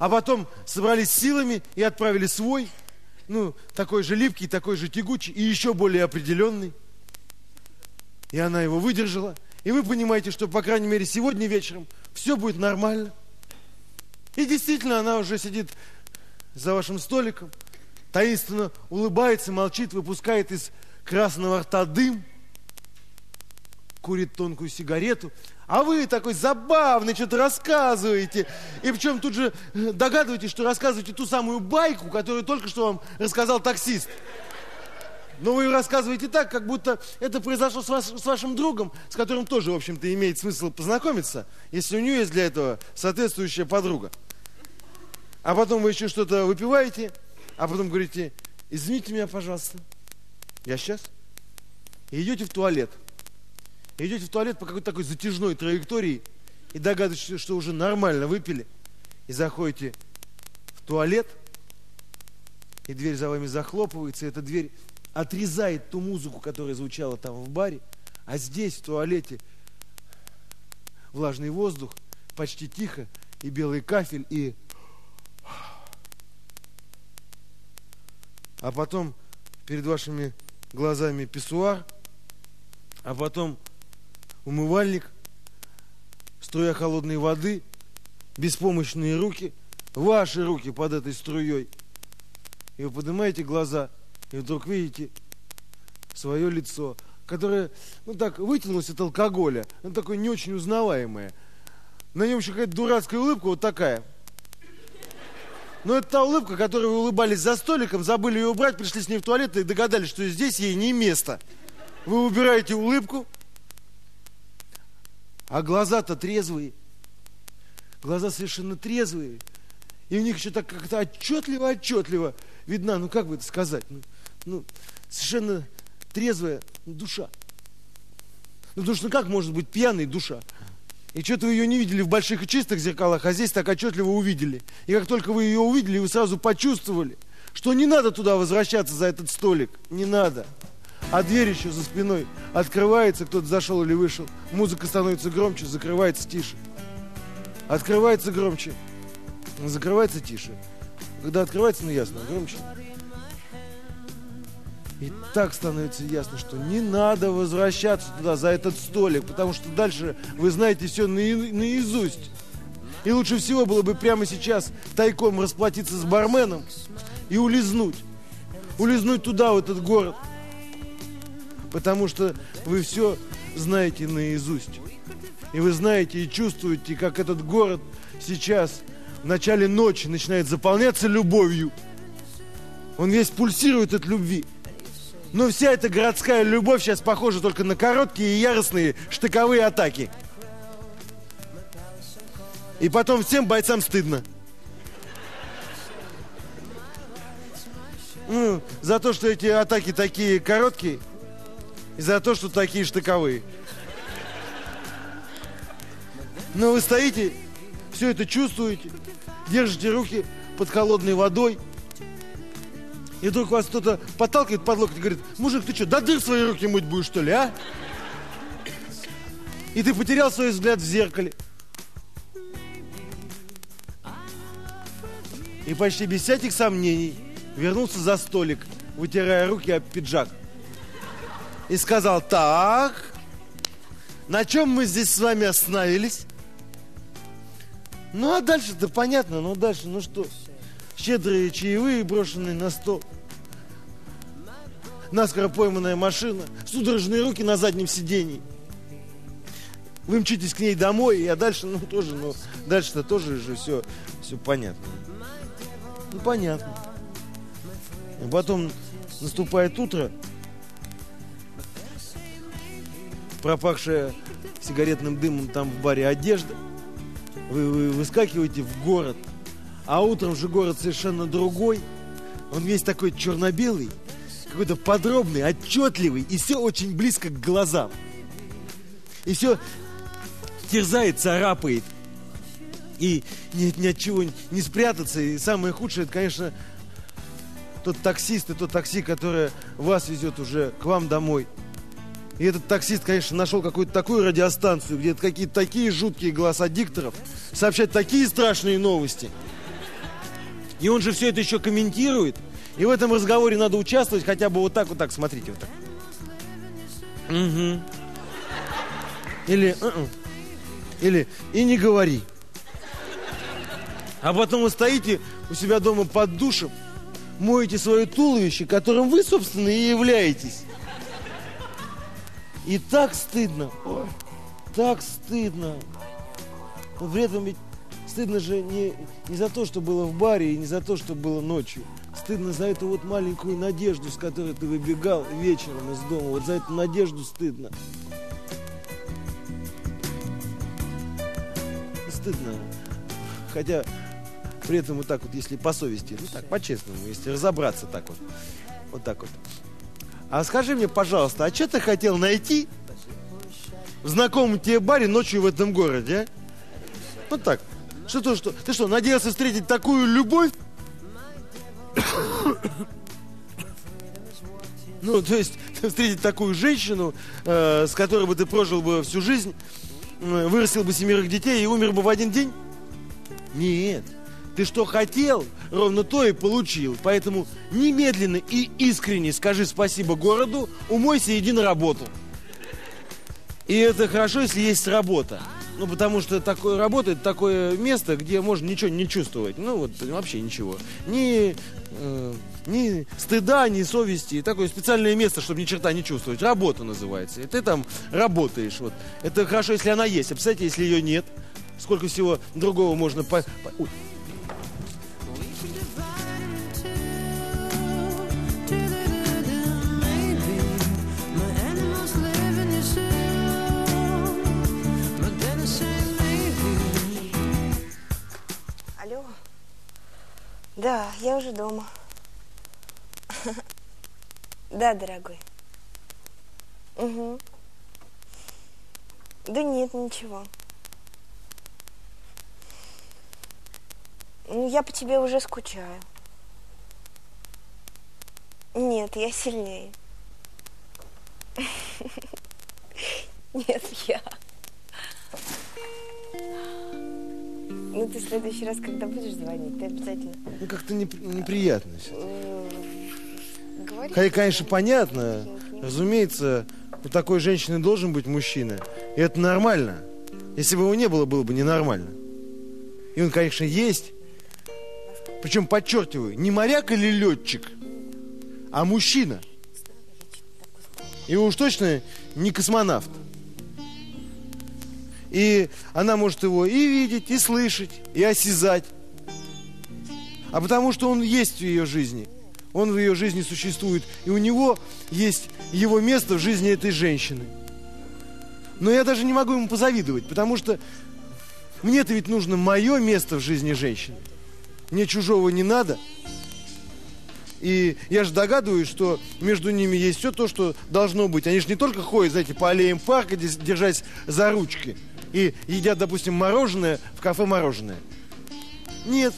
а потом собрались силами и отправили свой, ну, такой же липкий, такой же тягучий и еще более определенный. И она его выдержала. И вы понимаете, что, по крайней мере, сегодня вечером все будет нормально. И действительно, она уже сидит за вашим столиком, таинственно улыбается, молчит, выпускает из красного рта дым, курит тонкую сигарету, а вы такой забавный, что-то рассказываете. И причем тут же э, догадываетесь, что рассказываете ту самую байку, которую только что вам рассказал таксист. Но вы рассказываете так, как будто это произошло с, вас, с вашим другом, с которым тоже, в общем-то, имеет смысл познакомиться, если у нее есть для этого соответствующая подруга. А потом вы еще что-то выпиваете, а потом говорите, извините меня, пожалуйста, я сейчас. И идете в туалет. Идете в туалет по какой-то такой затяжной траектории и догадываетесь, что уже нормально выпили. И заходите в туалет, и дверь за вами захлопывается, и эта дверь отрезает ту музыку, которая звучала там в баре, а здесь, в туалете, влажный воздух, почти тихо, и белый кафель, и... А потом перед вашими глазами писсуар, а потом умывальник, струя холодной воды, беспомощные руки, ваши руки под этой струей. И вы поднимаете глаза – и вдруг видите свое лицо, которое, ну так, вытянулось от алкоголя, ну такое не очень узнаваемое. На нем еще какая-то дурацкая улыбка вот такая. Но это та улыбка, которой вы улыбались за столиком, забыли ее убрать, пришли с ней в туалет и догадались, что здесь ей не место. Вы убираете улыбку, а глаза-то трезвые. Глаза совершенно трезвые. И у них еще так как-то отчетливо-отчетливо видна, ну как бы это сказать, ну, ну, совершенно трезвая душа. Ну, потому что ну, как может быть пьяной душа? И что-то вы ее не видели в больших и чистых зеркалах, а здесь так отчетливо увидели. И как только вы ее увидели, вы сразу почувствовали, что не надо туда возвращаться за этот столик. Не надо. А дверь еще за спиной открывается, кто-то зашел или вышел. Музыка становится громче, закрывается тише. Открывается громче, закрывается тише. Когда открывается, ну ясно, громче. И так становится ясно, что не надо возвращаться туда, за этот столик, потому что дальше вы знаете все наизусть. И лучше всего было бы прямо сейчас тайком расплатиться с барменом и улизнуть. Улизнуть туда, в этот город. Потому что вы все знаете наизусть. И вы знаете и чувствуете, как этот город сейчас в начале ночи начинает заполняться любовью. Он весь пульсирует от любви. Но вся эта городская любовь сейчас похожа только на короткие и яростные штыковые атаки. И потом всем бойцам стыдно. Ну, за то, что эти атаки такие короткие, и за то, что такие штыковые. Но вы стоите, все это чувствуете, держите руки под холодной водой – и вдруг вас кто-то подталкивает под локоть и говорит, мужик, ты что, до дыр свои руки мыть будешь, что ли, а? И ты потерял свой взгляд в зеркале. И почти без всяких сомнений вернулся за столик, вытирая руки об пиджак. И сказал, так, на чем мы здесь с вами остановились? Ну, а дальше-то понятно, ну дальше, ну что? щедрые чаевые, брошенные на стол. Наскоро пойманная машина, судорожные руки на заднем сидении. Вы мчитесь к ней домой, а дальше, ну, тоже, ну, дальше-то тоже же все, все понятно. Ну, понятно. И потом наступает утро, пропахшая сигаретным дымом там в баре одежда. Вы, вы выскакиваете в город – а утром же город совершенно другой. Он весь такой черно-белый, какой-то подробный, отчетливый, и все очень близко к глазам. И все терзает, царапает. И нет ни от чего не спрятаться. И самое худшее, это, конечно, тот таксист и тот такси, которое вас везет уже к вам домой. И этот таксист, конечно, нашел какую-то такую радиостанцию, где какие-то такие жуткие голоса дикторов, сообщать такие страшные новости – И он же все это еще комментирует. И в этом разговоре надо участвовать хотя бы вот так, вот так, смотрите, вот так. Угу. Или, uh-uh. или и не говори. А потом вы стоите у себя дома под душем, моете свое туловище, которым вы, собственно, и являетесь. И так стыдно. Ой, так стыдно. Но при этом ведь стыдно же не, не за то, что было в баре, и не за то, что было ночью. Стыдно за эту вот маленькую надежду, с которой ты выбегал вечером из дома. Вот за эту надежду стыдно. Стыдно. Хотя при этом вот так вот, если по совести, ну так, по-честному, если разобраться так вот. Вот так вот. А скажи мне, пожалуйста, а что ты хотел найти в знакомом тебе баре ночью в этом городе, а? Вот так. Что то, что? Ты что, надеялся встретить такую любовь? Ну, то есть, встретить такую женщину, э, с которой бы ты прожил бы всю жизнь, э, вырастил бы семерых детей и умер бы в один день? Нет. Ты что хотел, ровно то и получил. Поэтому немедленно и искренне скажи спасибо городу, умойся и иди на работу. И это хорошо, если есть работа. Ну, потому что такое работа, это такое место, где можно ничего не чувствовать. Ну, вот вообще ничего. Ни, э, ни стыда, ни совести. Такое специальное место, чтобы ни черта не чувствовать. Работа называется. И ты там работаешь. Вот. Это хорошо, если она есть. А представьте, если ее нет. Сколько всего другого можно... По... Ой. Да, я уже дома. Да, дорогой. Угу. Да нет, ничего. Ну, я по тебе уже скучаю. Нет, я сильнее. Нет, я. Ну, ты в следующий раз, когда будешь звонить, ты обязательно... Ну, как-то не, неприятно. Говори. Хотя, конечно, понятно. Разумеется, у такой женщины должен быть мужчина. И это нормально. Если бы его не было, было бы ненормально. И он, конечно, есть. Причем, подчеркиваю, не моряк или летчик, а мужчина. И уж точно не космонавт. И она может его и видеть, и слышать, и осязать. А потому что он есть в ее жизни. Он в ее жизни существует. И у него есть его место в жизни этой женщины. Но я даже не могу ему позавидовать, потому что мне-то ведь нужно мое место в жизни женщины. Мне чужого не надо. И я же догадываюсь, что между ними есть все то, что должно быть. Они же не только ходят, знаете, по аллеям парка, держась за ручки – и едят, допустим, мороженое в кафе мороженое. Нет,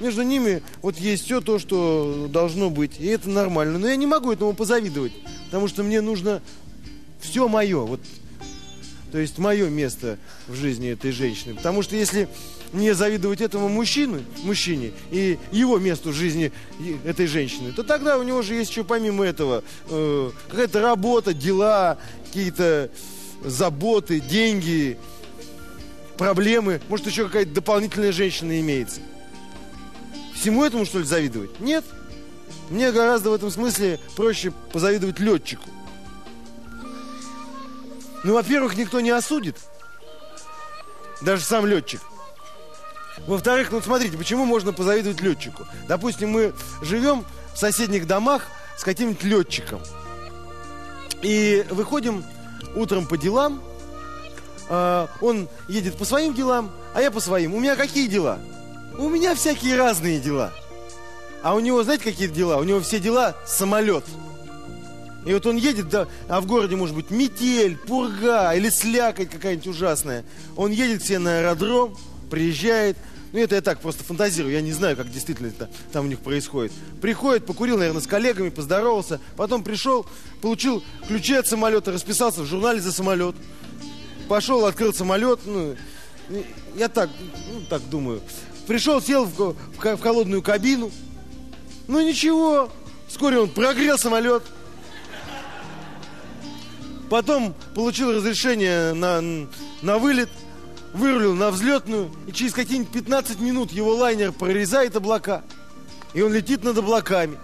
между ними вот есть все то, что должно быть, и это нормально. Но я не могу этому позавидовать, потому что мне нужно все мое, вот, то есть мое место в жизни этой женщины. Потому что если мне завидовать этому мужчину, мужчине и его месту в жизни этой женщины, то тогда у него же есть еще помимо этого э, какая-то работа, дела, какие-то заботы, деньги, проблемы, может еще какая-то дополнительная женщина имеется. Всему этому, что ли, завидовать? Нет. Мне гораздо в этом смысле проще позавидовать летчику. Ну, во-первых, никто не осудит. Даже сам летчик. Во-вторых, ну смотрите, почему можно позавидовать летчику? Допустим, мы живем в соседних домах с каким-нибудь летчиком. И выходим утром по делам, э, он едет по своим делам, а я по своим. У меня какие дела? У меня всякие разные дела. А у него, знаете, какие дела? У него все дела самолет. И вот он едет, да, а в городе может быть метель, пурга или слякоть какая-нибудь ужасная. Он едет все на аэродром, приезжает. Ну, это я так просто фантазирую, я не знаю, как действительно это там у них происходит. Приходит, покурил, наверное, с коллегами, поздоровался, потом пришел, получил ключи от самолета, расписался в журнале за самолет пошел, открыл самолет, ну, я так, ну, так думаю. пришел, сел в, в в холодную кабину. Ну ничего, вскоре он прогрел самолет. Потом получил разрешение на, на вылет, вырулил на взлетную, и через какие-нибудь 15 минут его лайнер прорезает облака, и он летит над облаками.